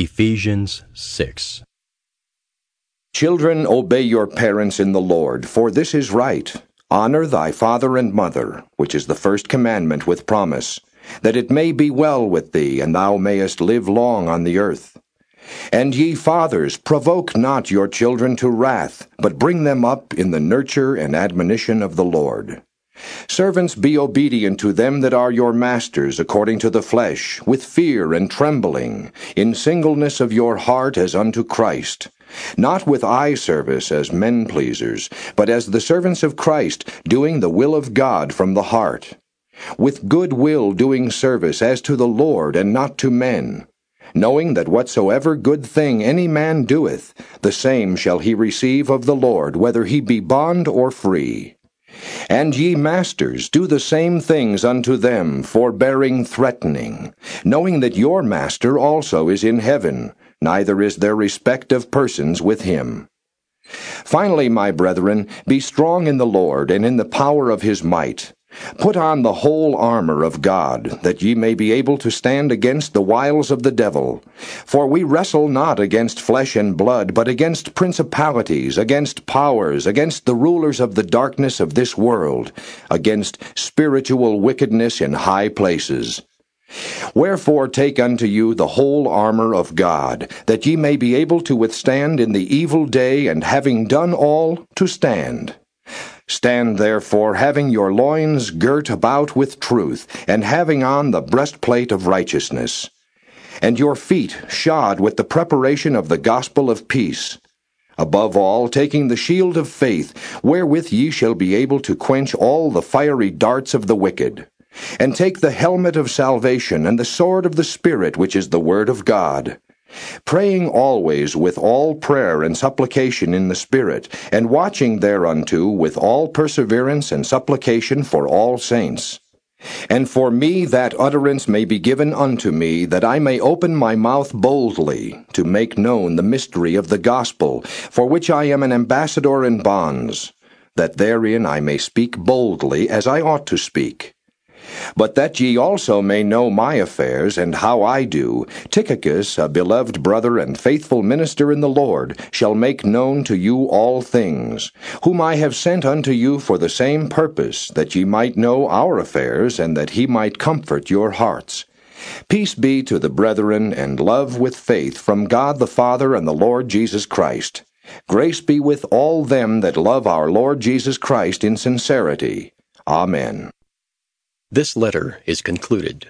Ephesians 6. Children, obey your parents in the Lord, for this is right. Honor thy father and mother, which is the first commandment with promise, that it may be well with thee, and thou mayest live long on the earth. And ye fathers, provoke not your children to wrath, but bring them up in the nurture and admonition of the Lord. Servants, be obedient to them that are your masters according to the flesh, with fear and trembling, in singleness of your heart as unto Christ, not with eye service as men pleasers, but as the servants of Christ, doing the will of God from the heart, with good will doing service as to the Lord and not to men, knowing that whatsoever good thing any man doeth, the same shall he receive of the Lord, whether he be bond or free. And ye masters, do the same things unto them, forbearing threatening, knowing that your master also is in heaven, neither is there respect of persons with him. Finally, my brethren, be strong in the Lord and in the power of his might. Put on the whole armor of God, that ye may be able to stand against the wiles of the devil. For we wrestle not against flesh and blood, but against principalities, against powers, against the rulers of the darkness of this world, against spiritual wickedness in high places. Wherefore take unto you the whole armor of God, that ye may be able to withstand in the evil day, and having done all, to stand. Stand therefore, having your loins girt about with truth, and having on the breastplate of righteousness, and your feet shod with the preparation of the gospel of peace. Above all, taking the shield of faith, wherewith ye shall be able to quench all the fiery darts of the wicked. And take the helmet of salvation, and the sword of the Spirit, which is the word of God praying always with all prayer and supplication in the Spirit, and watching thereunto with all perseverance and supplication for all saints. And for me that utterance may be given unto me, that I may open my mouth boldly, to make known the mystery of the gospel, for which I am an ambassador in bonds, that therein I may speak boldly as I ought to speak. But that ye also may know my affairs, and how I do, Tychicus, a beloved brother and faithful minister in the Lord, shall make known to you all things, whom I have sent unto you for the same purpose, that ye might know our affairs, and that he might comfort your hearts. Peace be to the brethren, and love with faith from God the Father and the Lord Jesus Christ. Grace be with all them that love our Lord Jesus Christ in sincerity. Amen. This letter is concluded.